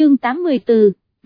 chương 84,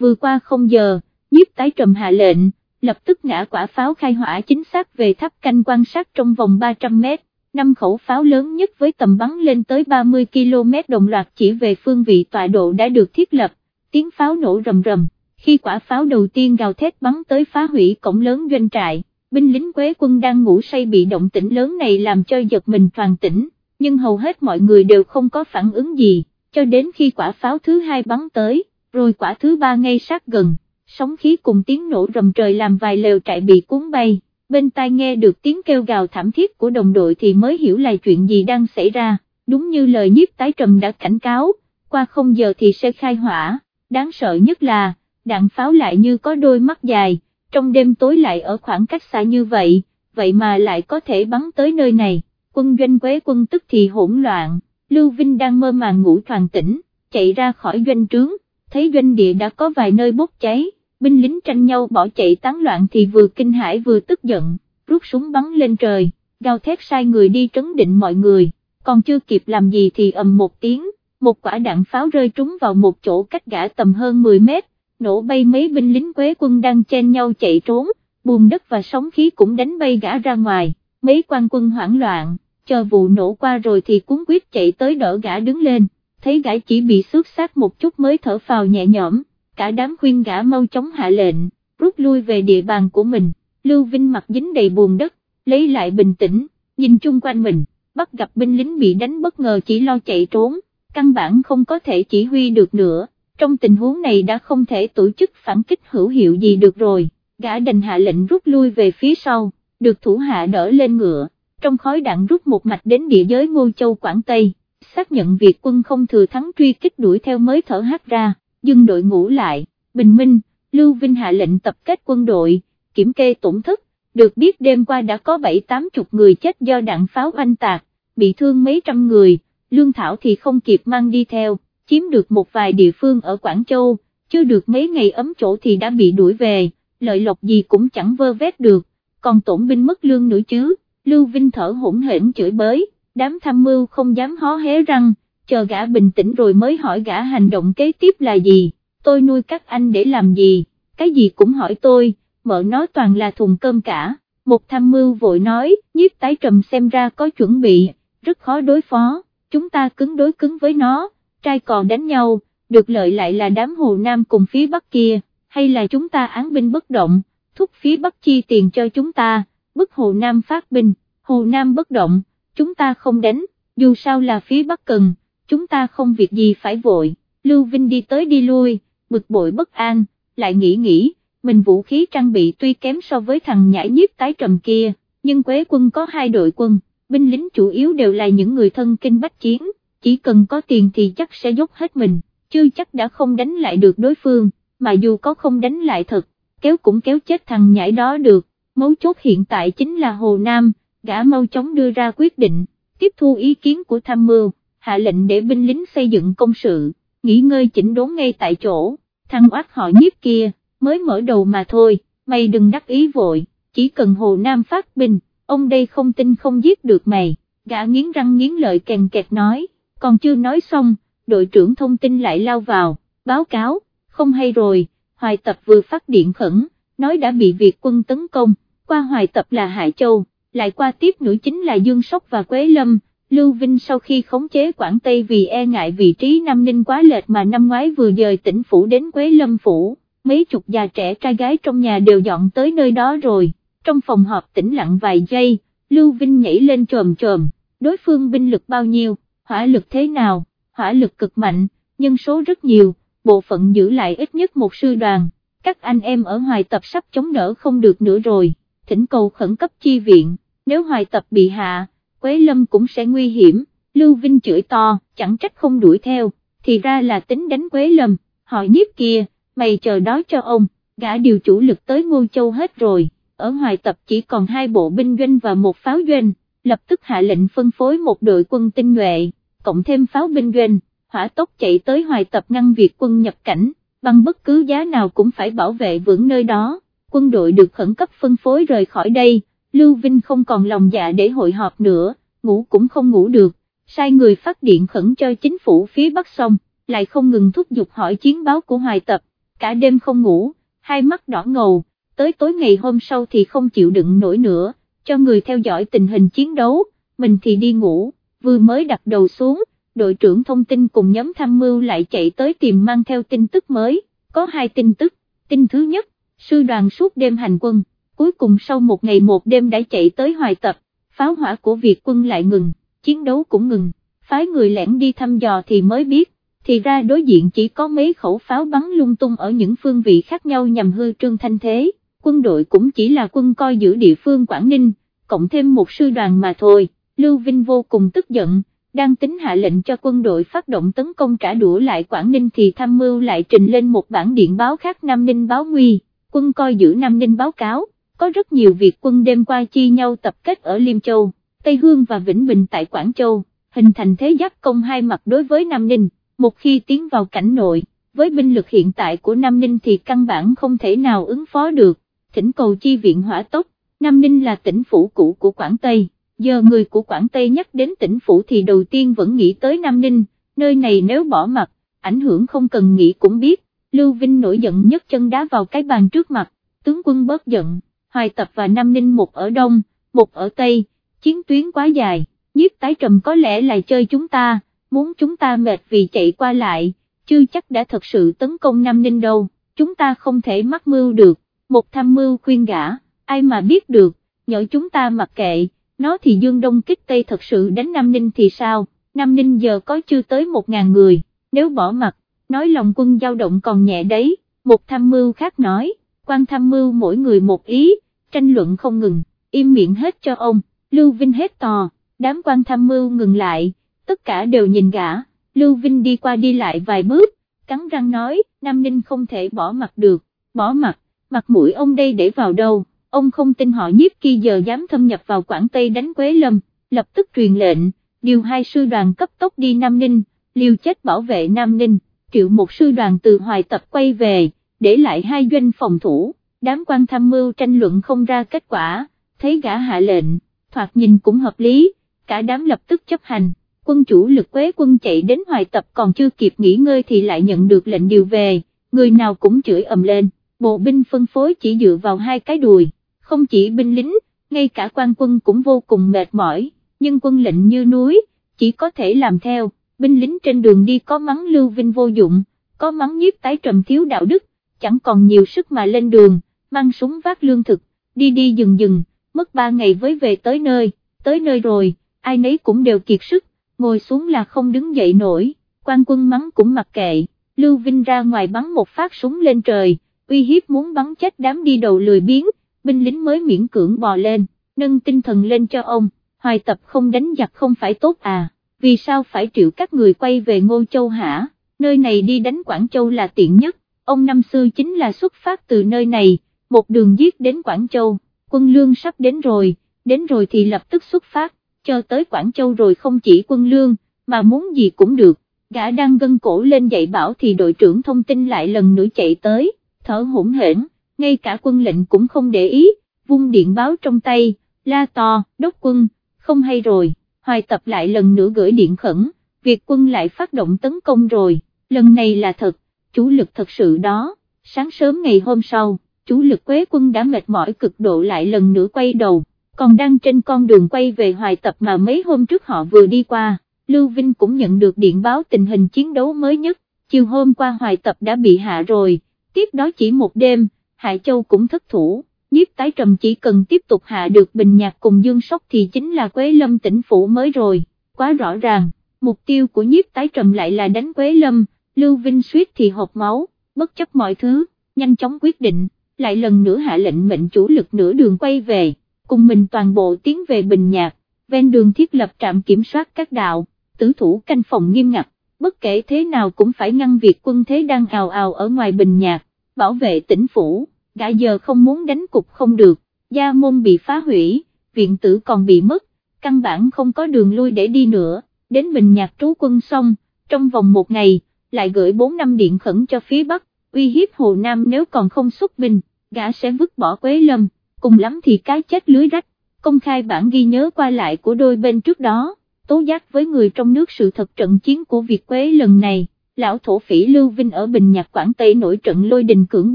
vừa qua không giờ, nhiếp tái trầm hạ lệnh, lập tức ngã quả pháo khai hỏa chính xác về tháp canh quan sát trong vòng 300 mét, năm khẩu pháo lớn nhất với tầm bắn lên tới 30 km đồng loạt chỉ về phương vị tọa độ đã được thiết lập, tiếng pháo nổ rầm rầm, khi quả pháo đầu tiên gào thét bắn tới phá hủy cổng lớn doanh trại, binh lính quế quân đang ngủ say bị động tĩnh lớn này làm cho giật mình toàn tỉnh, nhưng hầu hết mọi người đều không có phản ứng gì, cho đến khi quả pháo thứ hai bắn tới, rồi quả thứ ba ngay sát gần, sóng khí cùng tiếng nổ rầm trời làm vài lều trại bị cuốn bay, bên tai nghe được tiếng kêu gào thảm thiết của đồng đội thì mới hiểu là chuyện gì đang xảy ra, đúng như lời nhiếp tái trầm đã cảnh cáo, qua không giờ thì sẽ khai hỏa, đáng sợ nhất là, đạn pháo lại như có đôi mắt dài, trong đêm tối lại ở khoảng cách xa như vậy, vậy mà lại có thể bắn tới nơi này, quân doanh quế quân tức thì hỗn loạn, Lưu Vinh đang mơ màng ngủ toàn tỉnh, chạy ra khỏi doanh trướng, thấy doanh địa đã có vài nơi bốc cháy, binh lính tranh nhau bỏ chạy tán loạn thì vừa kinh hãi vừa tức giận, rút súng bắn lên trời, gào thét sai người đi trấn định mọi người, còn chưa kịp làm gì thì ầm một tiếng, một quả đạn pháo rơi trúng vào một chỗ cách gã tầm hơn 10 mét, nổ bay mấy binh lính quế quân đang chen nhau chạy trốn, bùn đất và sóng khí cũng đánh bay gã ra ngoài, mấy quan quân hoảng loạn, chờ vụ nổ qua rồi thì cuốn quyết chạy tới đỡ gã đứng lên, thấy gã chỉ bị xước sát một chút mới thở phào nhẹ nhõm, cả đám khuyên gã mau chóng hạ lệnh, rút lui về địa bàn của mình, Lưu Vinh mặt dính đầy buồn đất, lấy lại bình tĩnh, nhìn chung quanh mình, bắt gặp binh lính bị đánh bất ngờ chỉ lo chạy trốn, căn bản không có thể chỉ huy được nữa, trong tình huống này đã không thể tổ chức phản kích hữu hiệu gì được rồi, gã đành hạ lệnh rút lui về phía sau, được thủ hạ đỡ lên ngựa, trong khói đạn rút một mạch đến địa giới Ngô Châu Quảng Tây, xác nhận việc quân không thừa thắng truy kích đuổi theo mới thở hát ra, dừng đội ngũ lại, bình minh, Lưu Vinh hạ lệnh tập kết quân đội, kiểm kê tổn thất, được biết đêm qua đã có 7-8 chục người chết do đạn pháo oanh tạc, bị thương mấy trăm người, lương thảo thì không kịp mang đi theo, chiếm được một vài địa phương ở Quảng Châu, chưa được mấy ngày ấm chỗ thì đã bị đuổi về, lợi lộc gì cũng chẳng vơ vét được, còn tổn binh mất lương nữa chứ, Lưu Vinh thở hỗn hển chửi bới, đám tham mưu không dám hó hé răng, chờ gã bình tĩnh rồi mới hỏi gã hành động kế tiếp là gì, tôi nuôi các anh để làm gì, cái gì cũng hỏi tôi, mợ nói toàn là thùng cơm cả, một tham mưu vội nói, nhiếp tái trầm xem ra có chuẩn bị, rất khó đối phó, chúng ta cứng đối cứng với nó, trai còn đánh nhau, được lợi lại là đám Hồ Nam cùng phía Bắc kia, hay là chúng ta án binh bất động, thúc phía Bắc chi tiền cho chúng ta, bức Hồ Nam phát binh, Hồ Nam bất động, chúng ta không đánh, dù sao là phía Bắc cần, chúng ta không việc gì phải vội, Lưu Vinh đi tới đi lui, bực bội bất an, lại nghĩ nghĩ, mình vũ khí trang bị tuy kém so với thằng nhãi nhiếp tái trầm kia, nhưng Quế quân có hai đội quân, binh lính chủ yếu đều là những người thân kinh bách chiến chỉ cần có tiền thì chắc sẽ dốc hết mình, chưa chắc đã không đánh lại được đối phương, mà dù có không đánh lại thật, kéo cũng kéo chết thằng nhãi đó được, mấu chốt hiện tại chính là Hồ Nam, gã mau chóng đưa ra quyết định, tiếp thu ý kiến của tham mưu, hạ lệnh để binh lính xây dựng công sự, nghỉ ngơi chỉnh đốn ngay tại chỗ, thằng oát họ nhiếp kia, mới mở đầu mà thôi, mày đừng đắc ý vội, chỉ cần Hồ Nam phát binh, ông đây không tin không giết được mày, gã nghiến răng nghiến lợi kèn kẹt nói còn chưa nói xong, đội trưởng thông tin lại lao vào, báo cáo, không hay rồi, hoài tập vừa phát điện khẩn, nói đã bị Việt quân tấn công, qua hoài tập là Hải Châu, lại qua tiếp nữa chính là Dương Sóc và Quế Lâm, Lưu Vinh sau khi khống chế Quảng Tây vì e ngại vị trí Nam Ninh quá lệch mà năm ngoái vừa dời tỉnh phủ đến Quế Lâm phủ, mấy chục già trẻ trai gái trong nhà đều dọn tới nơi đó rồi, trong phòng họp tĩnh lặng vài giây, Lưu Vinh nhảy lên trồm trồm, đối phương binh lực bao nhiêu, hỏa lực thế nào, hỏa lực cực mạnh, nhân số rất nhiều, bộ phận giữ lại ít nhất một sư đoàn, các anh em ở hoài tập sắp chống đỡ không được nữa rồi, thỉnh cầu khẩn cấp chi viện, nếu hoài tập bị hạ, Quế Lâm cũng sẽ nguy hiểm, Lưu Vinh chửi to, chẳng trách không đuổi theo, thì ra là tính đánh Quế Lâm, hỏi nhiếp kia, mày chờ đó cho ông, gã điều chủ lực tới Ngô Châu hết rồi, ở hoài tập chỉ còn hai bộ binh doanh và một pháo doanh lập tức hạ lệnh phân phối một đội quân tinh nhuệ, cộng thêm pháo binh doanh, hỏa tốc chạy tới hoài tập ngăn việc quân nhập cảnh, bằng bất cứ giá nào cũng phải bảo vệ vững nơi đó, quân đội được khẩn cấp phân phối rời khỏi đây, Lưu Vinh không còn lòng dạ để hội họp nữa, ngủ cũng không ngủ được, sai người phát điện khẩn cho chính phủ phía Bắc xong, lại không ngừng thúc giục hỏi chiến báo của hoài tập, cả đêm không ngủ, hai mắt đỏ ngầu, tới tối ngày hôm sau thì không chịu đựng nổi nữa, cho người theo dõi tình hình chiến đấu, mình thì đi ngủ, vừa mới đặt đầu xuống, đội trưởng thông tin cùng nhóm tham mưu lại chạy tới tìm mang theo tin tức mới, có hai tin tức, tin thứ nhất, sư đoàn suốt đêm hành quân, cuối cùng sau một ngày một đêm đã chạy tới hoài tập, pháo hỏa của Việt quân lại ngừng, chiến đấu cũng ngừng, phái người lẻn đi thăm dò thì mới biết, thì ra đối diện chỉ có mấy khẩu pháo bắn lung tung ở những phương vị khác nhau nhằm hư trương thanh thế, quân đội cũng chỉ là quân coi giữ địa phương Quảng Ninh, cộng thêm một sư đoàn mà thôi, Lưu Vinh vô cùng tức giận, đang tính hạ lệnh cho quân đội phát động tấn công trả đũa lại Quảng Ninh thì tham mưu lại trình lên một bản điện báo khác Nam Ninh báo nguy, quân coi giữ Nam Ninh báo cáo, có rất nhiều việc quân đêm qua chi nhau tập kết ở Liêm Châu, Tây Hương và Vĩnh Bình tại Quảng Châu, hình thành thế giáp công hai mặt đối với Nam Ninh, một khi tiến vào cảnh nội, với binh lực hiện tại của Nam Ninh thì căn bản không thể nào ứng phó được, thỉnh cầu chi viện hỏa tốc, Nam Ninh là tỉnh phủ cũ của Quảng Tây, giờ người của Quảng Tây nhắc đến tỉnh phủ thì đầu tiên vẫn nghĩ tới Nam Ninh, nơi này nếu bỏ mặt, ảnh hưởng không cần nghĩ cũng biết, Lưu Vinh nổi giận nhất chân đá vào cái bàn trước mặt, tướng quân bớt giận, Hoài Tập và Nam Ninh một ở Đông, một ở Tây, chiến tuyến quá dài, nhiếp tái trầm có lẽ là chơi chúng ta, muốn chúng ta mệt vì chạy qua lại, chưa chắc đã thật sự tấn công Nam Ninh đâu, chúng ta không thể mắc mưu được, một tham mưu khuyên gã, ai mà biết được, nhỡ chúng ta mặc kệ, nó thì Dương Đông kích Tây thật sự đánh Nam Ninh thì sao, Nam Ninh giờ có chưa tới một ngàn người, nếu bỏ mặt, nói lòng quân dao động còn nhẹ đấy, một tham mưu khác nói, quan tham mưu mỗi người một ý, tranh luận không ngừng, im miệng hết cho ông, Lưu Vinh hết tò, đám quan tham mưu ngừng lại, tất cả đều nhìn gã, Lưu Vinh đi qua đi lại vài bước, cắn răng nói, Nam Ninh không thể bỏ mặt được, bỏ mặt, mặt mũi ông đây để vào đâu, ông không tin họ nhiếp kia giờ dám thâm nhập vào Quảng Tây đánh Quế Lâm, lập tức truyền lệnh, điều hai sư đoàn cấp tốc đi Nam Ninh, liều chết bảo vệ Nam Ninh, triệu một sư đoàn từ hoài tập quay về, để lại hai doanh phòng thủ, đám quan tham mưu tranh luận không ra kết quả, thấy gã hạ lệnh, thoạt nhìn cũng hợp lý, cả đám lập tức chấp hành. Quân chủ lực quế quân chạy đến hoài tập còn chưa kịp nghỉ ngơi thì lại nhận được lệnh điều về, người nào cũng chửi ầm lên, bộ binh phân phối chỉ dựa vào hai cái đùi, không chỉ binh lính, ngay cả quan quân cũng vô cùng mệt mỏi, nhưng quân lệnh như núi, chỉ có thể làm theo, binh lính trên đường đi có mắng lưu vinh vô dụng, có mắng nhiếp tái trầm thiếu đạo đức, chẳng còn nhiều sức mà lên đường, mang súng vác lương thực, đi đi dừng dừng, mất ba ngày với về tới nơi, tới nơi rồi, ai nấy cũng đều kiệt sức ngồi xuống là không đứng dậy nổi, quan quân mắng cũng mặc kệ, Lưu Vinh ra ngoài bắn một phát súng lên trời, uy hiếp muốn bắn chết đám đi đầu lười biếng, binh lính mới miễn cưỡng bò lên, nâng tinh thần lên cho ông, hoài tập không đánh giặc không phải tốt à, vì sao phải triệu các người quay về Ngô Châu hả, nơi này đi đánh Quảng Châu là tiện nhất, ông năm xưa chính là xuất phát từ nơi này, một đường giết đến Quảng Châu, quân lương sắp đến rồi, đến rồi thì lập tức xuất phát, cho tới Quảng Châu rồi không chỉ quân lương, mà muốn gì cũng được, gã đang gân cổ lên dạy bảo thì đội trưởng thông tin lại lần nữa chạy tới, thở hổn hển, ngay cả quân lệnh cũng không để ý, vung điện báo trong tay, la to, đốc quân, không hay rồi, hoài tập lại lần nữa gửi điện khẩn, việt quân lại phát động tấn công rồi, lần này là thật, chủ lực thật sự đó, sáng sớm ngày hôm sau, chủ lực quế quân đã mệt mỏi cực độ lại lần nữa quay đầu còn đang trên con đường quay về hoài tập mà mấy hôm trước họ vừa đi qua, Lưu Vinh cũng nhận được điện báo tình hình chiến đấu mới nhất, chiều hôm qua hoài tập đã bị hạ rồi, tiếp đó chỉ một đêm, Hạ Châu cũng thất thủ, nhiếp tái trầm chỉ cần tiếp tục hạ được Bình Nhạc cùng Dương Sóc thì chính là Quế Lâm tỉnh phủ mới rồi, quá rõ ràng, mục tiêu của nhiếp tái trầm lại là đánh Quế Lâm, Lưu Vinh suýt thì hộp máu, bất chấp mọi thứ, nhanh chóng quyết định, lại lần nữa hạ lệnh mệnh chủ lực nửa đường quay về cùng mình toàn bộ tiến về Bình Nhạc, ven đường thiết lập trạm kiểm soát các đạo, tử thủ canh phòng nghiêm ngặt, bất kể thế nào cũng phải ngăn việc quân thế đang ào ào ở ngoài Bình Nhạc, bảo vệ tỉnh phủ, gã giờ không muốn đánh cục không được, gia môn bị phá hủy, viện tử còn bị mất, căn bản không có đường lui để đi nữa, đến Bình Nhạc trú quân xong, trong vòng một ngày, lại gửi 4 năm điện khẩn cho phía Bắc, uy hiếp Hồ Nam nếu còn không xuất binh, gã sẽ vứt bỏ Quế Lâm cùng lắm thì cái chết lưới rách, công khai bản ghi nhớ qua lại của đôi bên trước đó, tố giác với người trong nước sự thật trận chiến của Việt Quế lần này, lão thổ phỉ Lưu Vinh ở Bình Nhạc Quảng Tây nổi trận lôi đình cưỡng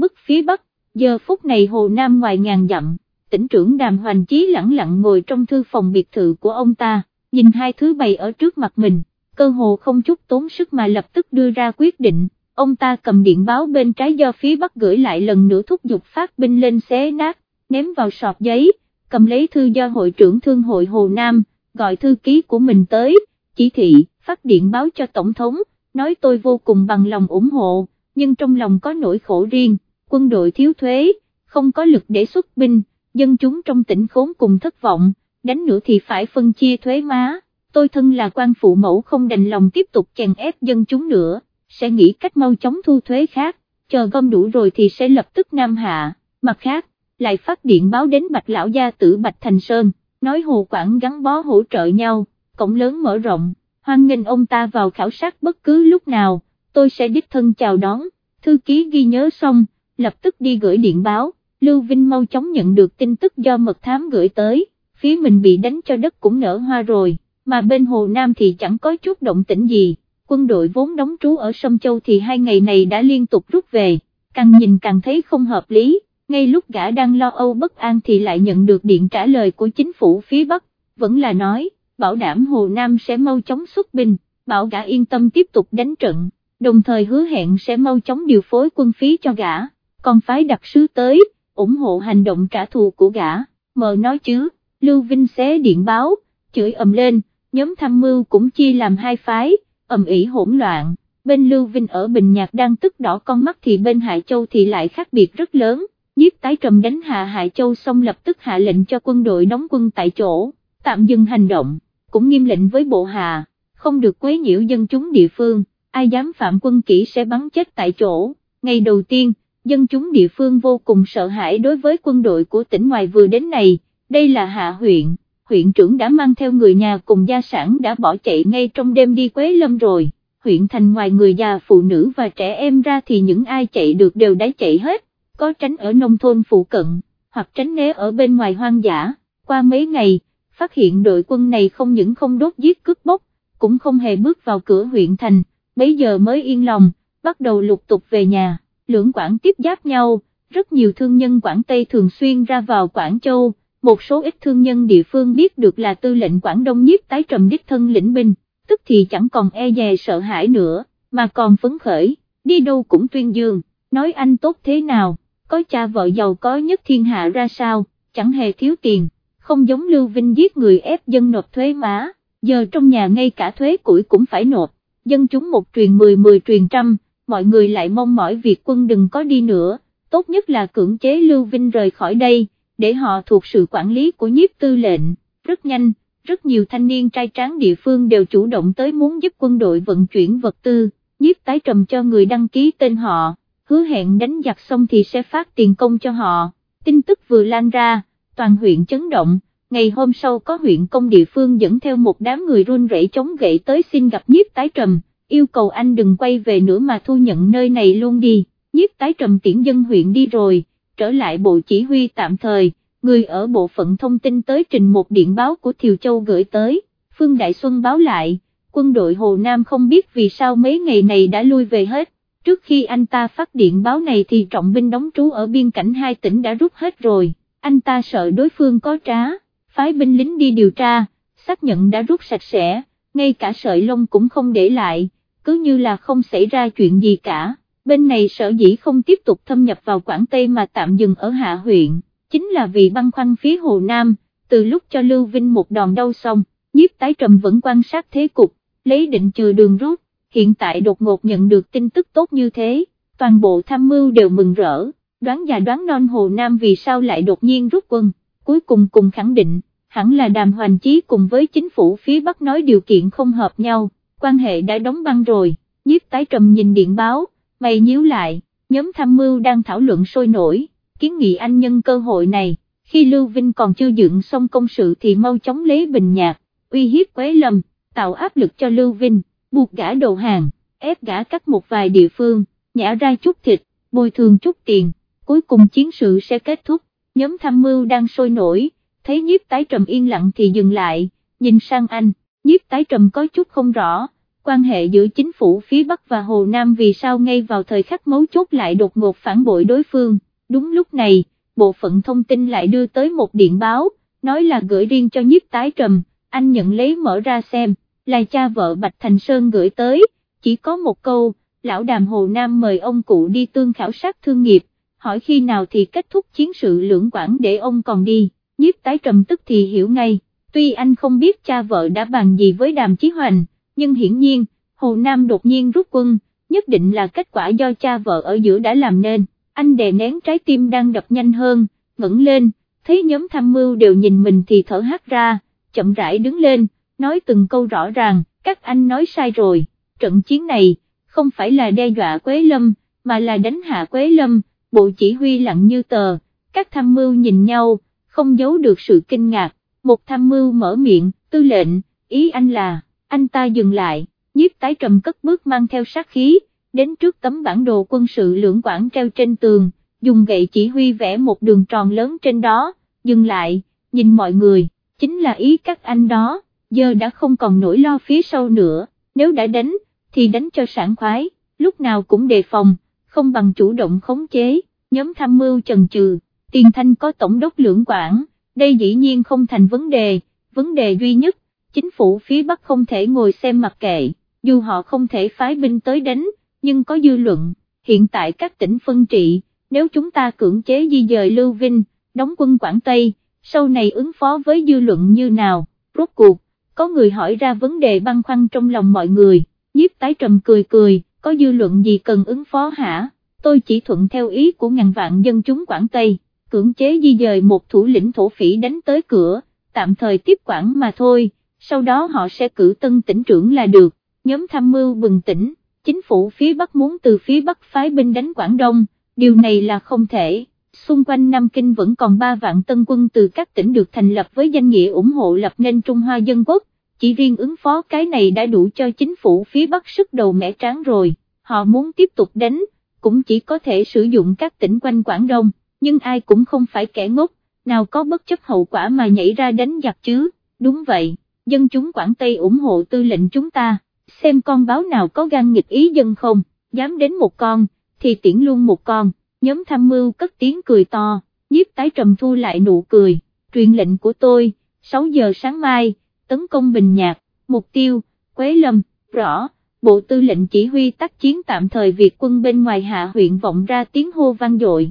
bức phía Bắc, giờ phút này Hồ Nam ngoài ngàn dặm, tỉnh trưởng Đàm Hoành Chí lẳng lặng ngồi trong thư phòng biệt thự của ông ta, nhìn hai thứ bày ở trước mặt mình, cơ hồ không chút tốn sức mà lập tức đưa ra quyết định, ông ta cầm điện báo bên trái do phía Bắc gửi lại lần nữa thúc giục phát binh lên xé nát, ném vào sọt giấy, cầm lấy thư do hội trưởng thương hội Hồ Nam, gọi thư ký của mình tới, chỉ thị, phát điện báo cho Tổng thống, nói tôi vô cùng bằng lòng ủng hộ, nhưng trong lòng có nỗi khổ riêng, quân đội thiếu thuế, không có lực để xuất binh, dân chúng trong tỉnh khốn cùng thất vọng, đánh nữa thì phải phân chia thuế má, tôi thân là quan phụ mẫu không đành lòng tiếp tục chèn ép dân chúng nữa, sẽ nghĩ cách mau chóng thu thuế khác, chờ gom đủ rồi thì sẽ lập tức nam hạ, mặt khác, lại phát điện báo đến Bạch Lão Gia tử Bạch Thành Sơn, nói Hồ Quảng gắn bó hỗ trợ nhau, cổng lớn mở rộng, hoan nghênh ông ta vào khảo sát bất cứ lúc nào, tôi sẽ đích thân chào đón, thư ký ghi nhớ xong, lập tức đi gửi điện báo, Lưu Vinh mau chóng nhận được tin tức do mật thám gửi tới, phía mình bị đánh cho đất cũng nở hoa rồi, mà bên Hồ Nam thì chẳng có chút động tĩnh gì, quân đội vốn đóng trú ở Sâm Châu thì hai ngày này đã liên tục rút về, càng nhìn càng thấy không hợp lý. Ngay lúc gã đang lo âu bất an thì lại nhận được điện trả lời của chính phủ phía Bắc, vẫn là nói, bảo đảm Hồ Nam sẽ mau chóng xuất binh, bảo gã yên tâm tiếp tục đánh trận, đồng thời hứa hẹn sẽ mau chóng điều phối quân phí cho gã, còn phái đặc sứ tới, ủng hộ hành động trả thù của gã, mờ nói chứ, Lưu Vinh xé điện báo, chửi ầm lên, nhóm tham mưu cũng chia làm hai phái, ầm ĩ hỗn loạn, bên Lưu Vinh ở Bình Nhạc đang tức đỏ con mắt thì bên Hải Châu thì lại khác biệt rất lớn. Nhiếp tái trầm đánh hạ Hải Châu xong lập tức hạ lệnh cho quân đội đóng quân tại chỗ, tạm dừng hành động, cũng nghiêm lệnh với bộ hạ, không được quấy nhiễu dân chúng địa phương, ai dám phạm quân kỹ sẽ bắn chết tại chỗ. Ngày đầu tiên, dân chúng địa phương vô cùng sợ hãi đối với quân đội của tỉnh ngoài vừa đến này, đây là hạ huyện, huyện trưởng đã mang theo người nhà cùng gia sản đã bỏ chạy ngay trong đêm đi Quế Lâm rồi, huyện thành ngoài người già phụ nữ và trẻ em ra thì những ai chạy được đều đã chạy hết. Có tránh ở nông thôn phụ cận, hoặc tránh né ở bên ngoài hoang dã, qua mấy ngày, phát hiện đội quân này không những không đốt giết cướp bóc, cũng không hề bước vào cửa huyện thành, bấy giờ mới yên lòng, bắt đầu lục tục về nhà, lưỡng quảng tiếp giáp nhau, rất nhiều thương nhân Quảng Tây thường xuyên ra vào Quảng Châu, một số ít thương nhân địa phương biết được là tư lệnh Quảng Đông nhiếp tái trầm đích thân lĩnh binh, tức thì chẳng còn e dè sợ hãi nữa, mà còn phấn khởi, đi đâu cũng tuyên dương, nói anh tốt thế nào, có cha vợ giàu có nhất thiên hạ ra sao, chẳng hề thiếu tiền, không giống Lưu Vinh giết người ép dân nộp thuế má, giờ trong nhà ngay cả thuế củi cũng phải nộp, dân chúng một truyền mười mười truyền trăm, mọi người lại mong mỏi việc quân đừng có đi nữa, tốt nhất là cưỡng chế Lưu Vinh rời khỏi đây, để họ thuộc sự quản lý của nhiếp tư lệnh, rất nhanh. Rất nhiều thanh niên trai tráng địa phương đều chủ động tới muốn giúp quân đội vận chuyển vật tư, nhiếp tái trầm cho người đăng ký tên họ, hứa hẹn đánh giặc xong thì sẽ phát tiền công cho họ, tin tức vừa lan ra, toàn huyện chấn động, ngày hôm sau có huyện công địa phương dẫn theo một đám người run rẩy chống gậy tới xin gặp nhiếp tái trầm, yêu cầu anh đừng quay về nữa mà thu nhận nơi này luôn đi, nhiếp tái trầm tiễn dân huyện đi rồi, trở lại bộ chỉ huy tạm thời, người ở bộ phận thông tin tới trình một điện báo của Thiều Châu gửi tới, Phương Đại Xuân báo lại, quân đội Hồ Nam không biết vì sao mấy ngày này đã lui về hết. Trước khi anh ta phát điện báo này thì trọng binh đóng trú ở biên cảnh hai tỉnh đã rút hết rồi, anh ta sợ đối phương có trá, phái binh lính đi điều tra, xác nhận đã rút sạch sẽ, ngay cả sợi lông cũng không để lại, cứ như là không xảy ra chuyện gì cả, bên này sở dĩ không tiếp tục thâm nhập vào Quảng Tây mà tạm dừng ở Hạ huyện, chính là vì băng khoăn phía Hồ Nam, từ lúc cho Lưu Vinh một đòn đau xong, nhiếp tái trầm vẫn quan sát thế cục, lấy định trừ đường rút. Hiện tại đột ngột nhận được tin tức tốt như thế, toàn bộ tham mưu đều mừng rỡ, đoán già đoán non Hồ Nam vì sao lại đột nhiên rút quân, cuối cùng cùng khẳng định, hẳn là đàm hoành chí cùng với chính phủ phía Bắc nói điều kiện không hợp nhau, quan hệ đã đóng băng rồi, nhiếp tái trầm nhìn điện báo, mày nhíu lại, nhóm tham mưu đang thảo luận sôi nổi, kiến nghị anh nhân cơ hội này, khi Lưu Vinh còn chưa dựng xong công sự thì mau chóng lấy bình nhạc, uy hiếp Quế Lâm, tạo áp lực cho Lưu Vinh buộc gã đầu hàng, ép gã cắt một vài địa phương, nhả ra chút thịt, bồi thường chút tiền, cuối cùng chiến sự sẽ kết thúc, nhóm tham mưu đang sôi nổi, thấy nhiếp tái trầm yên lặng thì dừng lại, nhìn sang anh, nhiếp tái trầm có chút không rõ, quan hệ giữa chính phủ phía Bắc và Hồ Nam vì sao ngay vào thời khắc mấu chốt lại đột ngột phản bội đối phương, đúng lúc này, bộ phận thông tin lại đưa tới một điện báo, nói là gửi riêng cho nhiếp tái trầm, anh nhận lấy mở ra xem, là cha vợ Bạch Thành Sơn gửi tới, chỉ có một câu, lão đàm Hồ Nam mời ông cụ đi tương khảo sát thương nghiệp, hỏi khi nào thì kết thúc chiến sự lưỡng quảng để ông còn đi, nhiếp tái trầm tức thì hiểu ngay, tuy anh không biết cha vợ đã bàn gì với đàm chí hoành, nhưng hiển nhiên, Hồ Nam đột nhiên rút quân, nhất định là kết quả do cha vợ ở giữa đã làm nên, anh đè nén trái tim đang đập nhanh hơn, ngẩng lên, thấy nhóm tham mưu đều nhìn mình thì thở hát ra, chậm rãi đứng lên, nói từng câu rõ ràng, các anh nói sai rồi, trận chiến này, không phải là đe dọa Quế Lâm, mà là đánh hạ Quế Lâm, bộ chỉ huy lặng như tờ, các tham mưu nhìn nhau, không giấu được sự kinh ngạc, một tham mưu mở miệng, tư lệnh, ý anh là, anh ta dừng lại, nhiếp tái trầm cất bước mang theo sát khí, đến trước tấm bản đồ quân sự lưỡng quảng treo trên tường, dùng gậy chỉ huy vẽ một đường tròn lớn trên đó, dừng lại, nhìn mọi người, chính là ý các anh đó, giờ đã không còn nỗi lo phía sau nữa, nếu đã đánh, thì đánh cho sảng khoái, lúc nào cũng đề phòng, không bằng chủ động khống chế, nhóm tham mưu chần chừ, tiền thanh có tổng đốc lưỡng quảng, đây dĩ nhiên không thành vấn đề, vấn đề duy nhất, chính phủ phía Bắc không thể ngồi xem mặc kệ, dù họ không thể phái binh tới đánh, nhưng có dư luận, hiện tại các tỉnh phân trị, nếu chúng ta cưỡng chế di dời Lưu Vinh, đóng quân Quảng Tây, sau này ứng phó với dư luận như nào, rốt cuộc, có người hỏi ra vấn đề băn khoăn trong lòng mọi người, nhiếp tái trầm cười cười, có dư luận gì cần ứng phó hả, tôi chỉ thuận theo ý của ngàn vạn dân chúng Quảng Tây, cưỡng chế di dời một thủ lĩnh thổ phỉ đánh tới cửa, tạm thời tiếp quản mà thôi, sau đó họ sẽ cử tân tỉnh trưởng là được, nhóm tham mưu bừng tỉnh, chính phủ phía Bắc muốn từ phía Bắc phái binh đánh Quảng Đông, điều này là không thể. Xung quanh Nam Kinh vẫn còn 3 vạn tân quân từ các tỉnh được thành lập với danh nghĩa ủng hộ lập nên Trung Hoa Dân Quốc, chỉ riêng ứng phó cái này đã đủ cho chính phủ phía Bắc sức đầu mẻ tráng rồi, họ muốn tiếp tục đánh, cũng chỉ có thể sử dụng các tỉnh quanh Quảng Đông, nhưng ai cũng không phải kẻ ngốc, nào có bất chấp hậu quả mà nhảy ra đánh giặc chứ, đúng vậy, dân chúng Quảng Tây ủng hộ tư lệnh chúng ta, xem con báo nào có gan nghịch ý dân không, dám đến một con, thì tiễn luôn một con, nhóm tham mưu cất tiếng cười to, nhiếp tái trầm thu lại nụ cười, truyền lệnh của tôi, 6 giờ sáng mai, tấn công Bình Nhạc, mục tiêu, Quế Lâm, rõ, bộ tư lệnh chỉ huy tác chiến tạm thời Việt quân bên ngoài hạ huyện vọng ra tiếng hô vang dội.